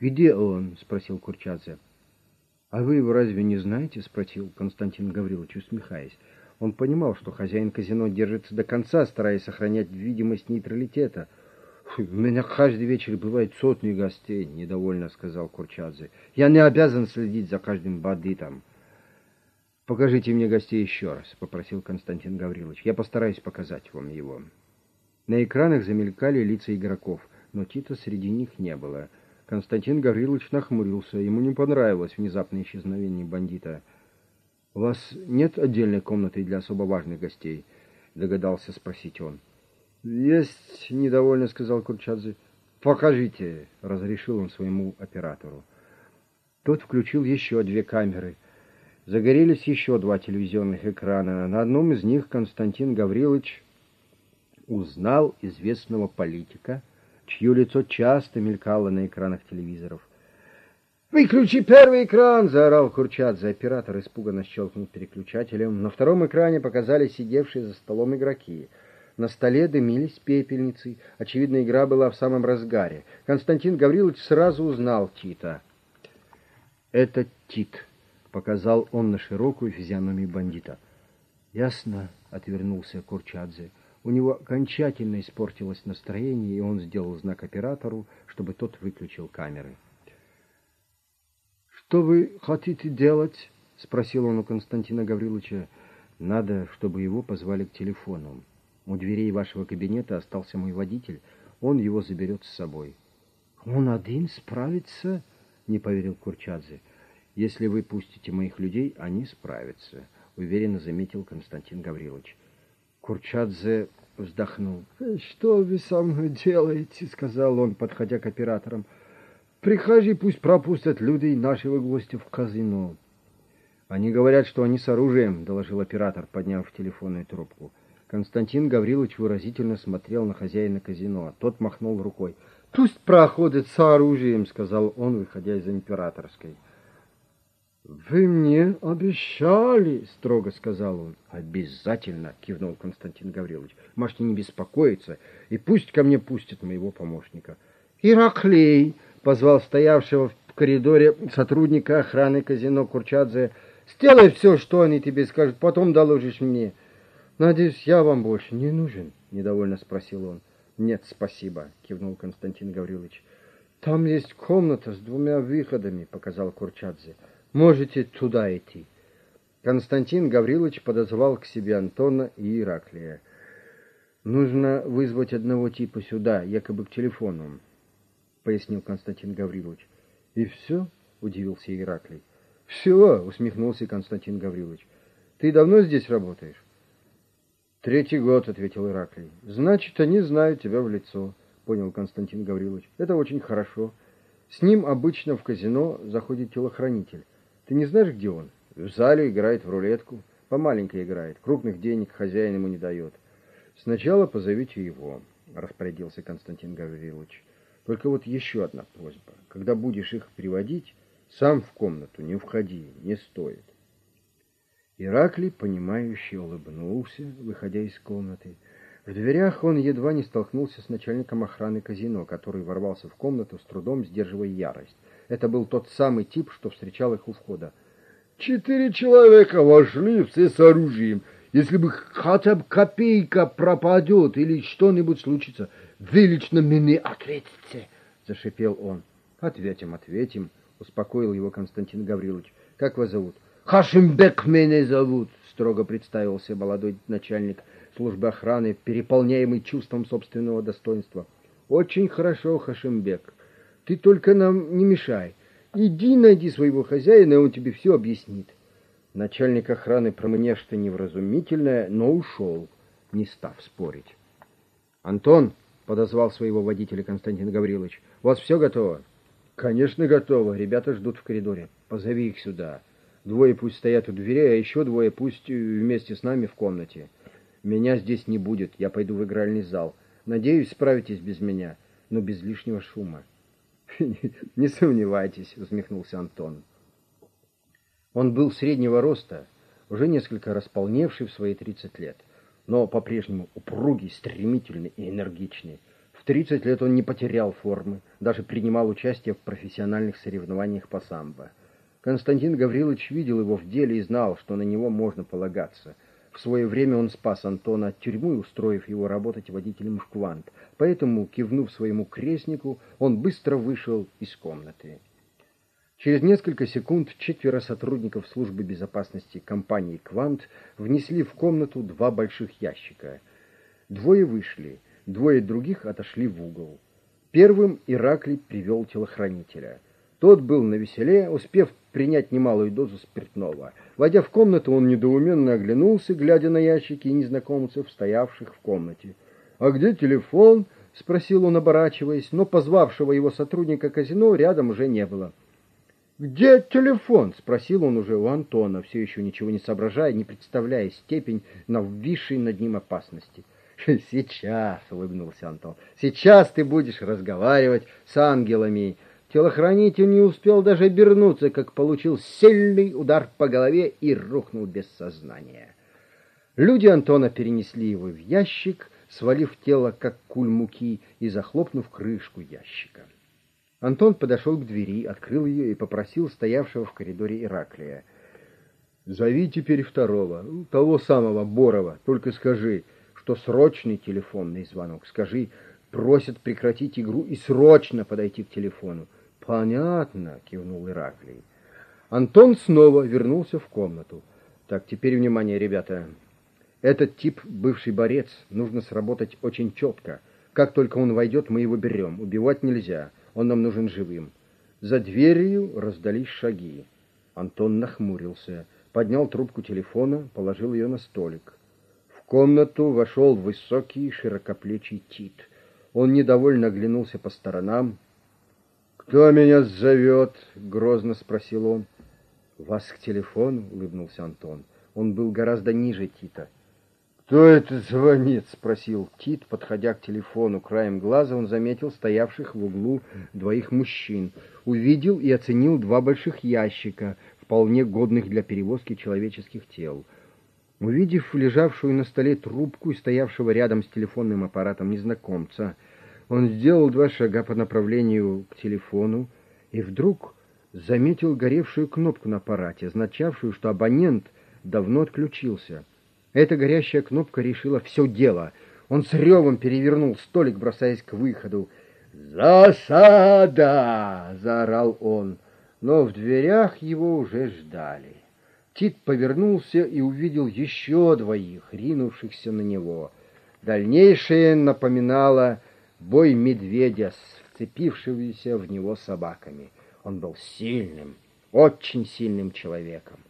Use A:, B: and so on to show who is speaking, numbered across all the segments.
A: «Где он?» — спросил Курчадзе. «А вы его разве не знаете?» — спросил Константин Гаврилович, усмехаясь. Он понимал, что хозяин казино держится до конца, стараясь сохранять видимость нейтралитета. «У меня каждый вечер бывает сотни гостей», — недовольно сказал Курчадзе. «Я не обязан следить за каждым бандитом». «Покажите мне гостей еще раз», — попросил Константин Гаврилович. «Я постараюсь показать вам его». На экранах замелькали лица игроков, но Тита среди них не было — Константин Гаврилович нахмурился. Ему не понравилось внезапное исчезновение бандита. — У вас нет отдельной комнаты для особо важных гостей? — догадался спросить он. — Есть, — недовольно сказал Курчадзе. — Покажите, — разрешил он своему оператору. Тот включил еще две камеры. Загорелись еще два телевизионных экрана. На одном из них Константин Гаврилович узнал известного политика — чье лицо часто мелькало на экранах телевизоров. «Выключи первый экран!» — заорал Курчат. За Оператор испуганно щелкнул переключателем. На втором экране показались сидевшие за столом игроки. На столе дымились пепельницы. Очевидно, игра была в самом разгаре. Константин Гаврилович сразу узнал Тита. «Это Тит», — показал он на широкую физиономию бандита. «Ясно», — отвернулся Курчадзе. У него окончательно испортилось настроение, и он сделал знак оператору, чтобы тот выключил камеры. «Что вы хотите делать?» — спросил он у Константина Гавриловича. «Надо, чтобы его позвали к телефону. У дверей вашего кабинета остался мой водитель, он его заберет с собой». «Он один справится?» — не поверил Курчадзе. «Если вы пустите моих людей, они справятся», — уверенно заметил Константин Гаврилович. Курчадзе вздохнул. «Что вы со мной делаете?» — сказал он, подходя к операторам. «Прихожи, пусть пропустят людей нашего гостя в казино». «Они говорят, что они с оружием», — доложил оператор, подняв телефонную трубку. Константин Гаврилович выразительно смотрел на хозяина казино. Тот махнул рукой. «Пусть проходят с оружием», — сказал он, выходя из императорской. «Вы мне обещали!» — строго сказал он. «Обязательно!» — кивнул Константин Гаврилович. «Можете не беспокоиться, и пусть ко мне пустят моего помощника». «Ираклей!» — позвал стоявшего в коридоре сотрудника охраны казино Курчадзе. «Сделай все, что они тебе скажут, потом доложишь мне». «Надеюсь, я вам больше не нужен?» — недовольно спросил он. «Нет, спасибо», — кивнул Константин Гаврилович. «Там есть комната с двумя выходами», — показал Курчадзе. Можете туда идти. Константин Гаврилович подозвал к себе Антона и Ираклия. Нужно вызвать одного типа сюда, якобы к телефону, пояснил Константин Гаврилович. И все? удивился Ираклий. Все, усмехнулся Константин Гаврилович. Ты давно здесь работаешь? Третий год, ответил Ираклий. Значит, они знают тебя в лицо, понял Константин Гаврилович. Это очень хорошо. С ним обычно в казино заходит телохранитель. Ты не знаешь, где он? В зале играет в рулетку. Помаленько играет. Крупных денег хозяин ему не дает. Сначала позовите его, распорядился Константин Гаврилович. Только вот еще одна просьба. Когда будешь их приводить, сам в комнату не входи, не стоит. Ираклий, понимающе улыбнулся, выходя из комнаты. В дверях он едва не столкнулся с начальником охраны казино, который ворвался в комнату с трудом сдерживая ярость. Это был тот самый тип, что встречал их у входа. Четыре человека вошли, все с оружием. Если бы хотя бы копейка пропадет или что-нибудь случится, вы лично мне ответите, — зашипел он. — Ответим, ответим, — успокоил его Константин Гаврилович. — Как вас зовут? — Хашимбек меня зовут, — строго представился молодой начальник службы охраны, переполняемый чувством собственного достоинства. — Очень хорошо, Хашимбек, ты только нам не мешай. Иди найди своего хозяина, он тебе все объяснит. Начальник охраны промыня что невразумительное, но ушел, не став спорить. Антон подозвал своего водителя Константин Гаврилович. У вас все готово? Конечно, готово. Ребята ждут в коридоре. Позови их сюда. Двое пусть стоят у дверей, а еще двое пусть вместе с нами в комнате. Меня здесь не будет, я пойду в игральный зал. Надеюсь, справитесь без меня, но без лишнего шума. Не сомневайтесь, усмехнулся Антон. Он был среднего роста, уже несколько располневший в свои тридцать лет, но по-прежнему упругий, стремительный и энергичный. В 30 лет он не потерял формы, даже принимал участие в профессиональных соревнованиях по самбо. Константин Гаврилович видел его в деле и знал, что на него можно полагаться. Свое время он спас Антона от тюрьмы, устроив его работать водителем в Квант. Поэтому, кивнув своему крестнику, он быстро вышел из комнаты. Через несколько секунд четверо сотрудников службы безопасности компании «Квант» внесли в комнату два больших ящика. Двое вышли, двое других отошли в угол. Первым Ираклий привел телохранителя. Тот был на веселе, успев принять немалую дозу спиртного. Войдя в комнату, он недоуменно оглянулся, глядя на ящики незнакомцев, стоявших в комнате. «А где телефон?» — спросил он, оборачиваясь, но позвавшего его сотрудника казино рядом уже не было. «Где телефон?» — спросил он уже у Антона, все еще ничего не соображая, не представляя степень нависшей над ним опасности. «Сейчас», — улыбнулся Антон, — «сейчас ты будешь разговаривать с ангелами». Телохранитель не успел даже обернуться, как получил сильный удар по голове и рухнул без сознания. Люди Антона перенесли его в ящик, свалив тело, как куль муки, и захлопнув крышку ящика. Антон подошел к двери, открыл ее и попросил стоявшего в коридоре Ираклия. «Зови теперь второго, того самого Борова, только скажи, что срочный телефонный звонок. Скажи, просят прекратить игру и срочно подойти к телефону». «Понятно», — кивнул Ираклий. Антон снова вернулся в комнату. «Так, теперь внимание, ребята. Этот тип — бывший борец, нужно сработать очень четко. Как только он войдет, мы его берем. Убивать нельзя». Он нам нужен живым. За дверью раздались шаги. Антон нахмурился, поднял трубку телефона, положил ее на столик. В комнату вошел высокий широкоплечий Тит. Он недовольно оглянулся по сторонам. «Кто меня зовет?» — грозно спросил он. «Вас к телефону?» — улыбнулся Антон. Он был гораздо ниже Тита. «Кто это звонит?» — спросил Тит, подходя к телефону. Краем глаза он заметил стоявших в углу двоих мужчин. Увидел и оценил два больших ящика, вполне годных для перевозки человеческих тел. Увидев лежавшую на столе трубку и стоявшего рядом с телефонным аппаратом незнакомца, он сделал два шага по направлению к телефону и вдруг заметил горевшую кнопку на аппарате, означавшую, что абонент давно отключился — эта горящая кнопка решила все дело. Он с ревом перевернул столик, бросаясь к выходу. «Засада!» — заорал он. Но в дверях его уже ждали. Тит повернулся и увидел еще двоих, ринувшихся на него. Дальнейшее напоминало бой медведя с вцепившимися в него собаками. Он был сильным, очень сильным человеком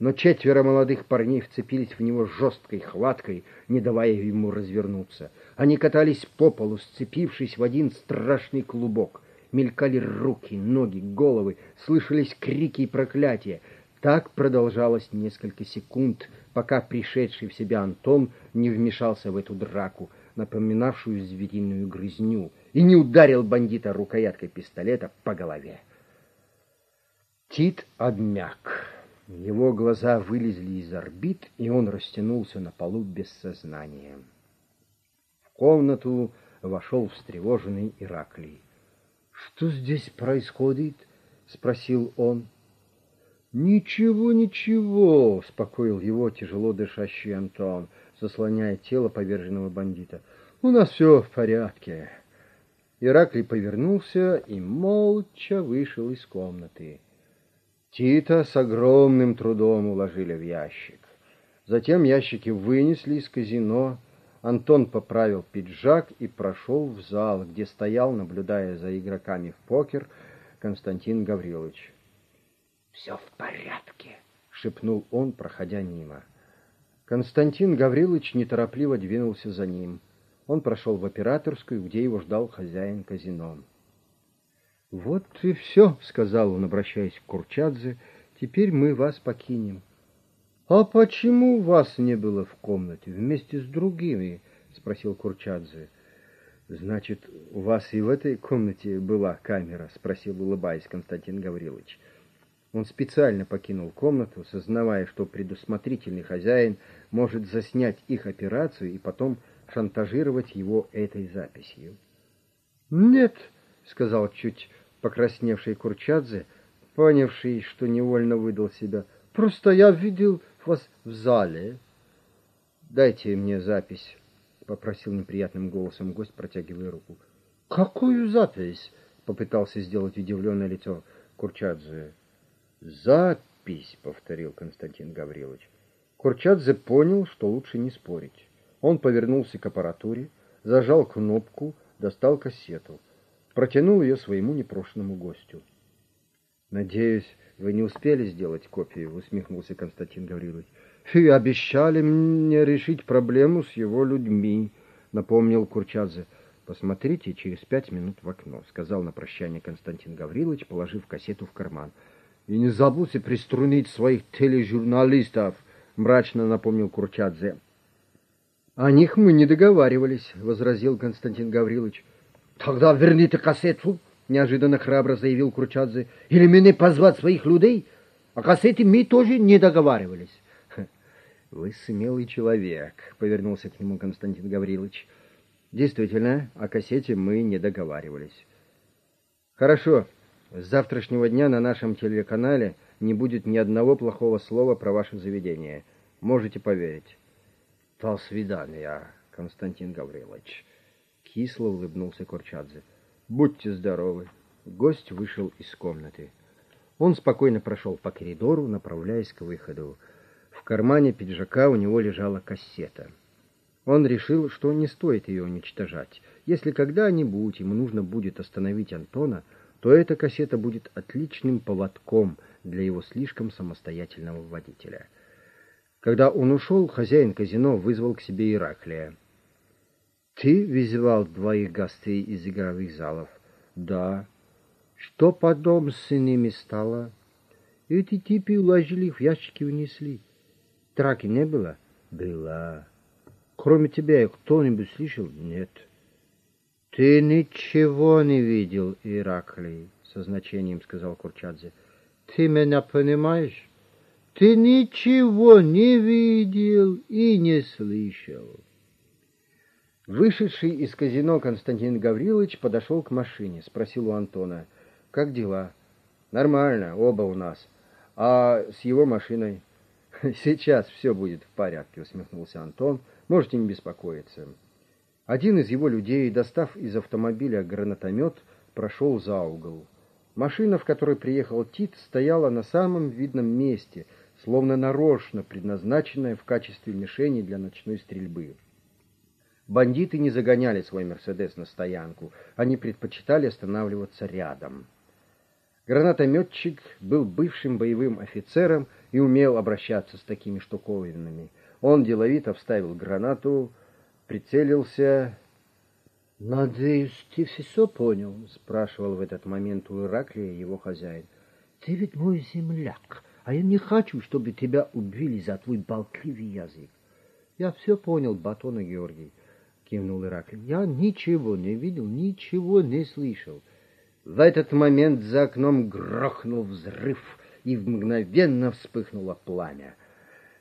A: но четверо молодых парней вцепились в него жесткой хваткой, не давая ему развернуться. Они катались по полу, сцепившись в один страшный клубок. Мелькали руки, ноги, головы, слышались крики и проклятия. Так продолжалось несколько секунд, пока пришедший в себя Антон не вмешался в эту драку, напоминавшую звериную грызню, и не ударил бандита рукояткой пистолета по голове. Тит обмяк. Его глаза вылезли из орбит, и он растянулся на полу без сознания. В комнату вошел встревоженный Ираклий. — Что здесь происходит? — спросил он. — Ничего, ничего, — успокоил его тяжело дышащий Антон, заслоняя тело поверженного бандита. — У нас все в порядке. Ираклий повернулся и молча вышел из комнаты. Тита с огромным трудом уложили в ящик. Затем ящики вынесли из казино. Антон поправил пиджак и прошел в зал, где стоял, наблюдая за игроками в покер, Константин Гаврилович. «Все в порядке», — шепнул он, проходя мимо. Константин Гаврилович неторопливо двинулся за ним. Он прошел в операторскую, где его ждал хозяин казино. «Вот и все», — сказал он, обращаясь к Курчадзе, — «теперь мы вас покинем». «А почему вас не было в комнате вместе с другими?» — спросил Курчадзе. «Значит, у вас и в этой комнате была камера?» — спросил, улыбаясь Константин Гаврилович. Он специально покинул комнату, сознавая, что предусмотрительный хозяин может заснять их операцию и потом шантажировать его этой записью. «Нет», — сказал чуть покрасневший Курчадзе, понявший, что невольно выдал себя. «Просто я видел вас в зале». «Дайте мне запись», — попросил неприятным голосом гость, протягивая руку. «Какую запись?» — попытался сделать удивленное лицо Курчадзе. «Запись», — повторил Константин Гаврилович. Курчадзе понял, что лучше не спорить. Он повернулся к аппаратуре, зажал кнопку, достал кассету, протянул ее своему непрошенному гостю. «Надеюсь, вы не успели сделать копию?» — усмехнулся Константин Гаврилович. «И обещали мне решить проблему с его людьми», — напомнил Курчадзе. «Посмотрите через пять минут в окно», — сказал на прощание Константин Гаврилович, положив кассету в карман. «И не забудьте приструнить своих тележурналистов», — мрачно напомнил Курчадзе. «О них мы не договаривались», — возразил Константин Гаврилович. «Тогда верните кассету», — неожиданно храбро заявил Курчадзе. «Или мне позвать своих людей? О кассете мы тоже не договаривались». «Вы смелый человек», — повернулся к нему Константин Гаврилович. «Действительно, о кассете мы не договаривались». «Хорошо. С завтрашнего дня на нашем телеканале не будет ни одного плохого слова про ваше заведение. Можете поверить». До свидания, Константин Гаврилович. Кисло улыбнулся Курчадзе. Будьте здоровы. Гость вышел из комнаты. Он спокойно прошел по коридору, направляясь к выходу. В кармане пиджака у него лежала кассета. Он решил, что не стоит ее уничтожать. Если когда-нибудь ему нужно будет остановить Антона, то эта кассета будет отличным поводком для его слишком самостоятельного водителя — когда он ушел, хозяин казино вызвал к себе Ираклия. «Ты вызывал двоих гостей из игровых залов?» «Да». «Что потом с ними стало?» «Эти типы уложили в ящики и унесли». «Драки не было?» «Была». «Кроме тебя кто-нибудь слышал?» «Нет». «Ты ничего не видел, Ираклий», — со значением сказал Курчадзе. «Ты меня понимаешь?» Ты ничего не видел и не слышал. Вышедший из казино Константин Гаврилович подошел к машине, спросил у Антона, как дела? Нормально, оба у нас. А с его машиной? Сейчас все будет в порядке, усмехнулся Антон. Можете не беспокоиться. Один из его людей, достав из автомобиля гранатомет, прошел за угол. Машина, в которой приехал Тит, стояла на самом видном месте — словно нарочно предназначенная в качестве мишени для ночной стрельбы. Бандиты не загоняли свой «Мерседес» на стоянку, они предпочитали останавливаться рядом. Гранатометчик был бывшим боевым офицером и умел обращаться с такими штуковинами. Он деловито вставил гранату, прицелился... «Надеюсь, ты все понял?» — спрашивал в этот момент у Ираклия его хозяин. «Ты ведь мой земляк, а я не хочу, чтобы тебя убили за твой болтливый язык. Я все понял, Батона Георгий, кивнул Ираклий. Я ничего не видел, ничего не слышал. В этот момент за окном грохнул взрыв, и мгновенно вспыхнуло пламя.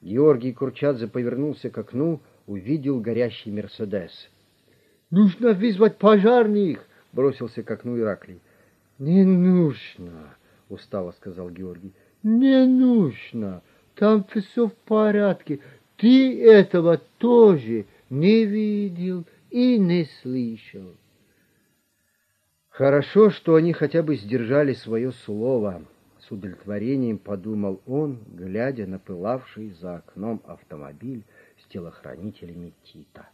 A: Георгий Курчадзе повернулся к окну, увидел горящий Мерседес. «Нужно вызвать пожарных!» — бросился к окну Ираклий. «Не нужно!» — устало сказал Георгий. Не нужно, там все в порядке. Ты этого тоже не видел и не слышал. Хорошо, что они хотя бы сдержали свое слово. С удовлетворением подумал он, глядя на пылавший за окном автомобиль телохранителями Тита.